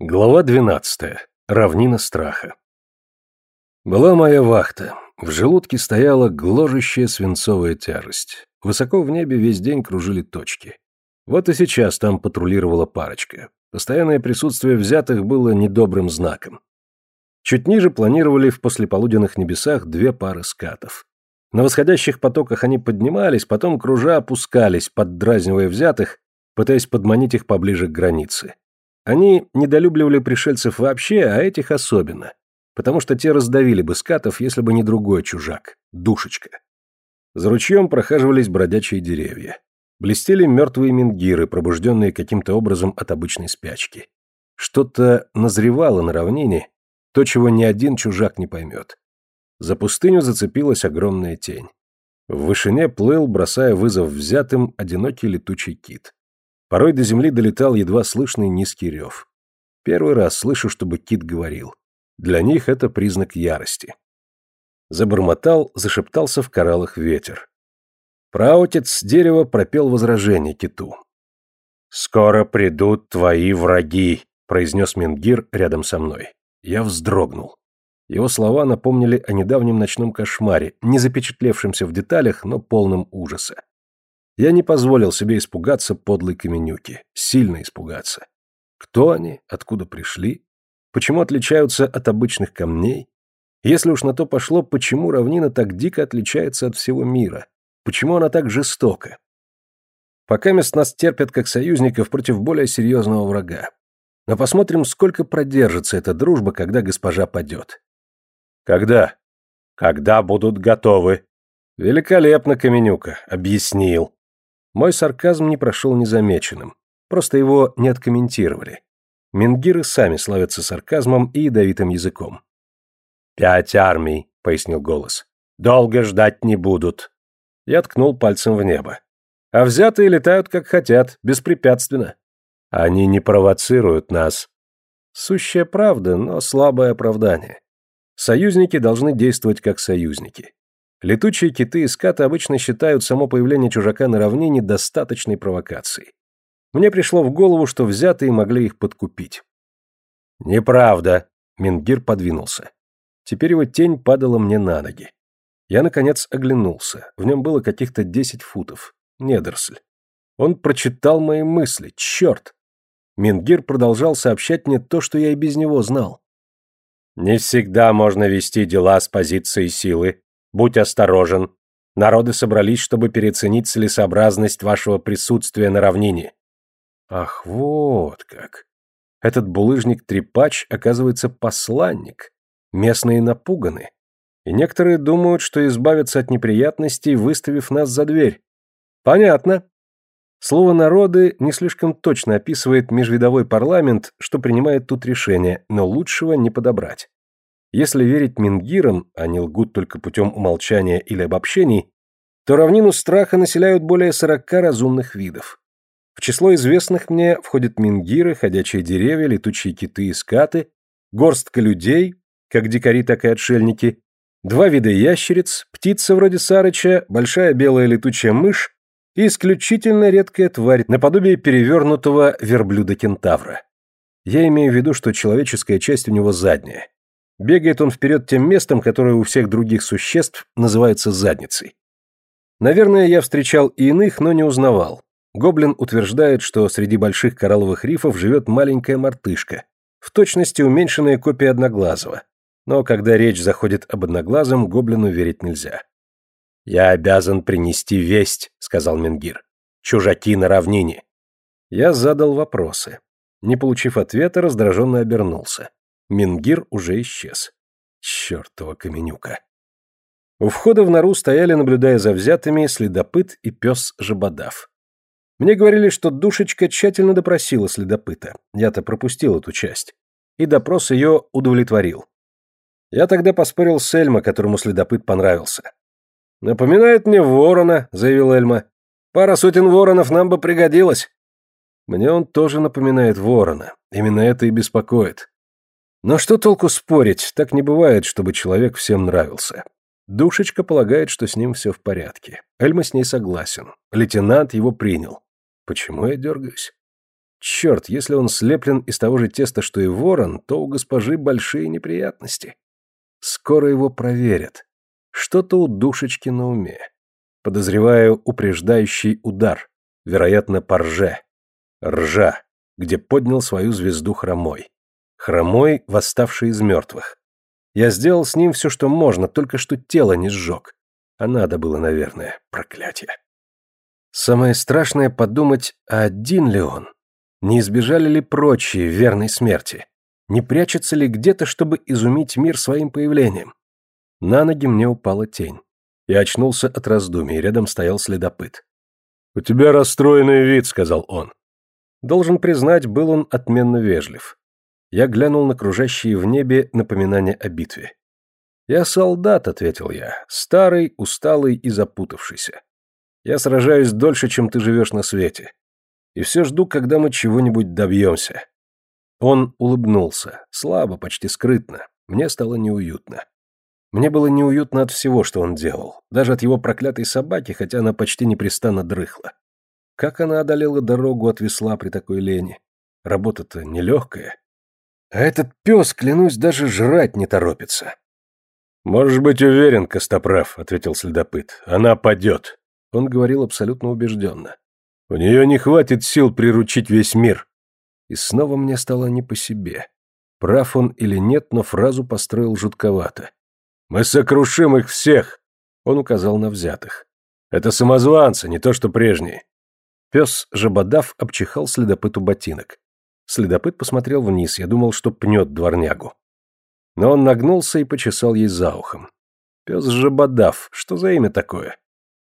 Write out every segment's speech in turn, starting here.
Глава 12. Равнина страха. Была моя вахта. В желудке стояла гложущая свинцовая тяжесть. Высоко в небе весь день кружили точки. Вот и сейчас там патрулировала парочка. Постоянное присутствие взятых было недобрым знаком. Чуть ниже планировали в послеполуденных небесах две пары скатов. На восходящих потоках они поднимались, потом кружа опускались, поддразнивая взятых, пытаясь подманить их поближе к границе. Они недолюбливали пришельцев вообще, а этих особенно, потому что те раздавили бы скатов, если бы не другой чужак, душечка. За ручьем прохаживались бродячие деревья. Блестели мертвые менгиры, пробужденные каким-то образом от обычной спячки. Что-то назревало на равнине, то, чего ни один чужак не поймет. За пустыню зацепилась огромная тень. В вышине плыл, бросая вызов взятым, одинокий летучий кит. Порой до земли долетал едва слышный низкий рев. Первый раз слышу, чтобы кит говорил. Для них это признак ярости. Забормотал, зашептался в кораллах ветер. Праотец дерева пропел возражение киту. «Скоро придут твои враги», — произнес Менгир рядом со мной. Я вздрогнул. Его слова напомнили о недавнем ночном кошмаре, не запечатлевшемся в деталях, но полном ужаса. Я не позволил себе испугаться подлой каменюки, сильно испугаться. Кто они, откуда пришли, почему отличаются от обычных камней? Если уж на то пошло, почему равнина так дико отличается от всего мира? Почему она так жестока? Пока мест нас терпят как союзников против более серьезного врага. Но посмотрим, сколько продержится эта дружба, когда госпожа падет. Когда? Когда будут готовы? Великолепно, Каменюка, объяснил. Мой сарказм не прошел незамеченным, просто его не откомментировали. Менгиры сами славятся сарказмом и ядовитым языком. «Пять армий», — пояснил голос. «Долго ждать не будут». Я ткнул пальцем в небо. «А взятые летают как хотят, беспрепятственно». «Они не провоцируют нас». Сущая правда, но слабое оправдание. Союзники должны действовать как союзники. Летучие киты и скаты обычно считают само появление чужака на равнине достаточной провокацией. Мне пришло в голову, что взятые могли их подкупить. «Неправда», — Мингир подвинулся. Теперь его тень падала мне на ноги. Я, наконец, оглянулся. В нем было каких-то десять футов. Недоросль. Он прочитал мои мысли. Черт! Мингир продолжал сообщать мне то, что я и без него знал. «Не всегда можно вести дела с позиции силы», Будь осторожен. Народы собрались, чтобы переоценить целесообразность вашего присутствия на равнине. Ах, вот как. Этот булыжник-трепач, оказывается, посланник. Местные напуганы. И некоторые думают, что избавятся от неприятностей, выставив нас за дверь. Понятно. Слово «народы» не слишком точно описывает межвидовой парламент, что принимает тут решение, но лучшего не подобрать. Если верить Мингирам, они лгут только путем умолчания или обобщений, то равнину страха населяют более сорока разумных видов. В число известных мне входят мингиры, ходячие деревья, летучие киты и скаты, горстка людей, как дикари, так и отшельники, два вида ящериц, птица вроде сарыча, большая белая летучая мышь и исключительно редкая тварь, наподобие перевернутого верблюда-кентавра. Я имею в виду, что человеческая часть у него задняя. Бегает он вперед тем местом, которое у всех других существ называется задницей. Наверное, я встречал и иных, но не узнавал. Гоблин утверждает, что среди больших коралловых рифов живет маленькая мартышка, в точности уменьшенная копия Одноглазого. Но когда речь заходит об Одноглазом, Гоблину верить нельзя. «Я обязан принести весть», — сказал Менгир. «Чужаки на равнине». Я задал вопросы. Не получив ответа, раздраженно обернулся. Мингир уже исчез. Чертова каменюка. У входа в нору стояли, наблюдая за взятыми, следопыт и пес Жабодав. Мне говорили, что душечка тщательно допросила следопыта. Я-то пропустил эту часть. И допрос ее удовлетворил. Я тогда поспорил с Эльма, которому следопыт понравился. «Напоминает мне ворона», — заявил Эльма. «Пара сотен воронов нам бы пригодилась». Мне он тоже напоминает ворона. Именно это и беспокоит. Но что толку спорить, так не бывает, чтобы человек всем нравился. Душечка полагает, что с ним все в порядке. Эльма с ней согласен. Лейтенант его принял. Почему я дергаюсь? Черт, если он слеплен из того же теста, что и ворон, то у госпожи большие неприятности. Скоро его проверят. Что-то у душечки на уме. Подозреваю упреждающий удар, вероятно, по рже. Ржа, где поднял свою звезду хромой. Хромой, восставший из мертвых. Я сделал с ним все, что можно, только что тело не сжег. А надо было, наверное, проклятие. Самое страшное подумать, один ли он? Не избежали ли прочие верной смерти? Не прячется ли где-то, чтобы изумить мир своим появлением? На ноги мне упала тень. Я очнулся от раздумий, рядом стоял следопыт. «У тебя расстроенный вид», — сказал он. Должен признать, был он отменно вежлив. Я глянул на кружащие в небе напоминания о битве. «Я солдат», — ответил я, — «старый, усталый и запутавшийся. Я сражаюсь дольше, чем ты живешь на свете. И все жду, когда мы чего-нибудь добьемся». Он улыбнулся, слабо, почти скрытно. Мне стало неуютно. Мне было неуютно от всего, что он делал, даже от его проклятой собаки, хотя она почти непрестанно дрыхла. Как она одолела дорогу от весла при такой лени? Работа-то нелегкая. А этот пес, клянусь, даже жрать не торопится. «Можешь быть уверен, Костоправ», — ответил следопыт. «Она падет». Он говорил абсолютно убежденно. «У нее не хватит сил приручить весь мир». И снова мне стало не по себе. Прав он или нет, но фразу построил жутковато. Мы сокрушим их всех!» Он указал на взятых. «Это самозванцы, не то что прежние». Пес, жабодав, обчихал следопыту ботинок. Следопыт посмотрел вниз, я думал, что пнет дворнягу. Но он нагнулся и почесал ей за ухом. Пес жабодав, что за имя такое?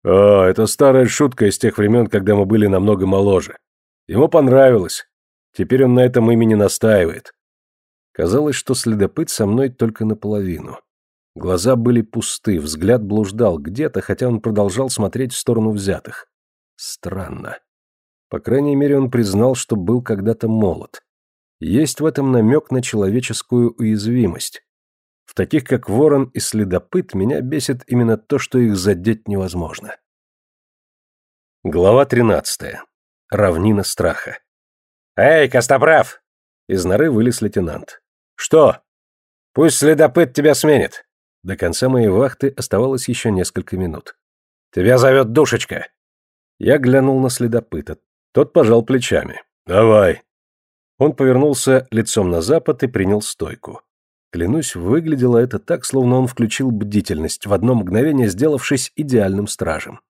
О, это старая шутка из тех времен, когда мы были намного моложе. Ему понравилось. Теперь он на этом имени настаивает. Казалось, что следопыт со мной только наполовину. Глаза были пусты, взгляд блуждал где-то, хотя он продолжал смотреть в сторону взятых. Странно. По крайней мере, он признал, что был когда-то молод. Есть в этом намек на человеческую уязвимость. В таких, как ворон и следопыт, меня бесит именно то, что их задеть невозможно. Глава 13. Равнина страха. «Эй, Костоправ!» Из норы вылез лейтенант. «Что?» «Пусть следопыт тебя сменит. До конца моей вахты оставалось еще несколько минут. «Тебя зовет Душечка!» Я глянул на следопыта. Тот пожал плечами. «Давай!» Он повернулся лицом на запад и принял стойку. Клянусь, выглядело это так, словно он включил бдительность, в одно мгновение сделавшись идеальным стражем.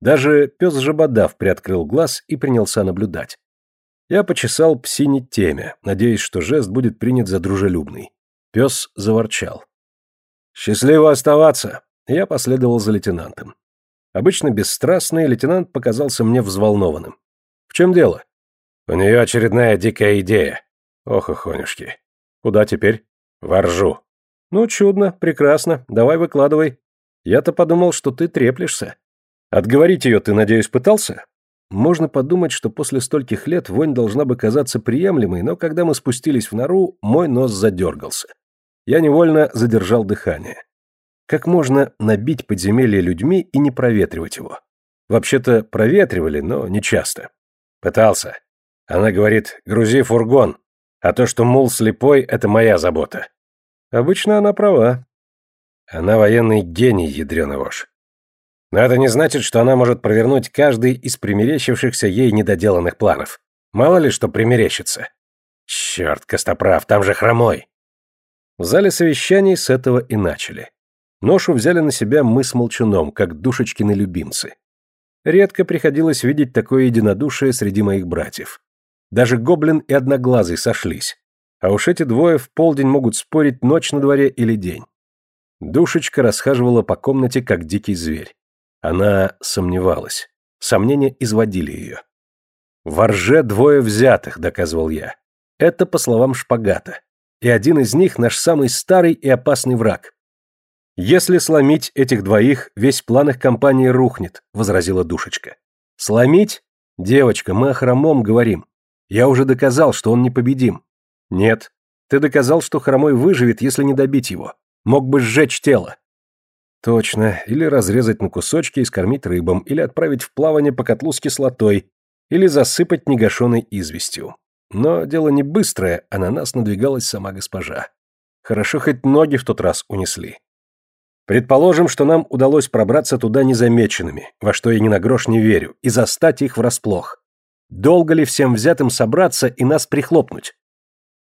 Даже пес Жабодав приоткрыл глаз и принялся наблюдать. Я почесал псине темя, надеясь, что жест будет принят за дружелюбный. Пес заворчал. «Счастливо оставаться!» Я последовал за лейтенантом. Обычно бесстрастный лейтенант показался мне взволнованным. «В чем дело?» «У нее очередная дикая идея». «Ох, охонюшки. Куда теперь?» «Воржу». «Ну, чудно, прекрасно. Давай выкладывай. Я-то подумал, что ты треплешься. Отговорить ее ты, надеюсь, пытался?» Можно подумать, что после стольких лет вонь должна бы казаться приемлемой, но когда мы спустились в нору, мой нос задергался. Я невольно задержал дыхание. Как можно набить подземелье людьми и не проветривать его? Вообще-то проветривали, но не часто. Пытался. Она говорит, грузи фургон, а то, что мул слепой, это моя забота. Обычно она права. Она военный гений, ядреный вож. Но это не значит, что она может провернуть каждый из примерещившихся ей недоделанных планов. Мало ли что примерещится. Черт, Костоправ, там же хромой. В зале совещаний с этого и начали. Ношу взяли на себя мы с Молчуном, как душечкины любимцы. Редко приходилось видеть такое единодушие среди моих братьев. Даже Гоблин и Одноглазый сошлись. А уж эти двое в полдень могут спорить ночь на дворе или день. Душечка расхаживала по комнате, как дикий зверь. Она сомневалась. Сомнения изводили ее. «Во рже двое взятых», — доказывал я. Это по словам Шпагата и один из них наш самый старый и опасный враг. Если сломить этих двоих, весь план их компании рухнет, возразила душечка. Сломить? Девочка, мы о хромом говорим. Я уже доказал, что он непобедим. Нет, ты доказал, что хромой выживет, если не добить его. Мог бы сжечь тело. Точно, или разрезать на кусочки и скормить рыбам, или отправить в плавание по котлу с кислотой, или засыпать негашенной известью. Но дело не быстрое, а на нас надвигалась сама госпожа. Хорошо хоть ноги в тот раз унесли. Предположим, что нам удалось пробраться туда незамеченными, во что я ни на грош не верю, и застать их врасплох. Долго ли всем взятым собраться и нас прихлопнуть?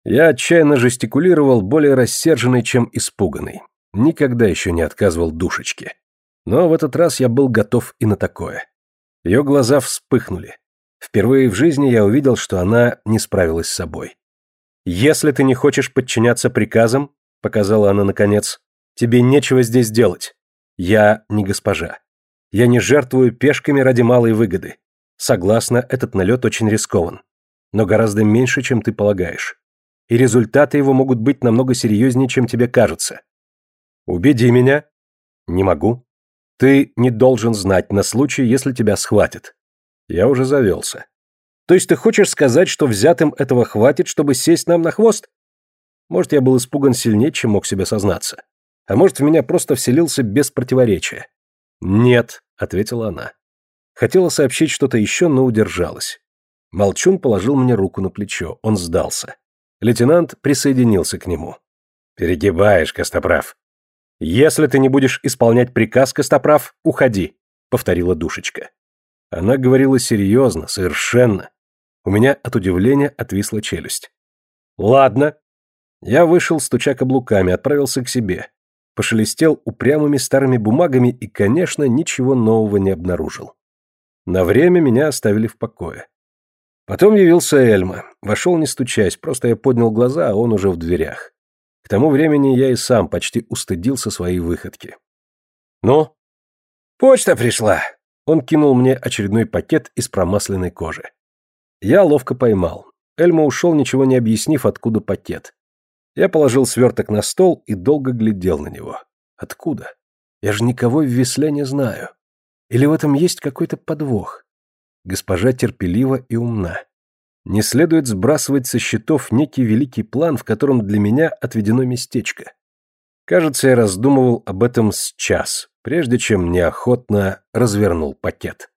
Я отчаянно жестикулировал, более рассерженный, чем испуганный. Никогда еще не отказывал душечке. Но в этот раз я был готов и на такое. Ее глаза вспыхнули. Впервые в жизни я увидел, что она не справилась с собой. «Если ты не хочешь подчиняться приказам», — показала она наконец, — «тебе нечего здесь делать. Я не госпожа. Я не жертвую пешками ради малой выгоды. Согласна, этот налет очень рискован. Но гораздо меньше, чем ты полагаешь. И результаты его могут быть намного серьезнее, чем тебе кажется. Убеди меня. Не могу. Ты не должен знать на случай, если тебя схватят. Я уже завелся. То есть ты хочешь сказать, что взятым этого хватит, чтобы сесть нам на хвост? Может, я был испуган сильнее, чем мог себе сознаться. А может, в меня просто вселился без противоречия. «Нет», — ответила она. Хотела сообщить что-то еще, но удержалась. Молчун положил мне руку на плечо, он сдался. Лейтенант присоединился к нему. «Перегибаешь, Костоправ». «Если ты не будешь исполнять приказ, Костоправ, уходи», — повторила душечка. Она говорила серьезно, совершенно. У меня от удивления отвисла челюсть. «Ладно». Я вышел, стуча каблуками, отправился к себе. Пошелестел упрямыми старыми бумагами и, конечно, ничего нового не обнаружил. На время меня оставили в покое. Потом явился Эльма. Вошел не стучась, просто я поднял глаза, а он уже в дверях. К тому времени я и сам почти устыдился своей выходки. «Ну?» «Почта пришла!» Он кинул мне очередной пакет из промасленной кожи. Я ловко поймал. Эльма ушел, ничего не объяснив, откуда пакет. Я положил сверток на стол и долго глядел на него. Откуда? Я же никого в Весле не знаю. Или в этом есть какой-то подвох? Госпожа терпелива и умна. Не следует сбрасывать со счетов некий великий план, в котором для меня отведено местечко. Кажется, я раздумывал об этом с час, прежде чем неохотно развернул пакет.